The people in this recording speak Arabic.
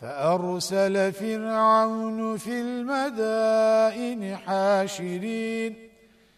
فأرسل فرعون في المدائن حاشرين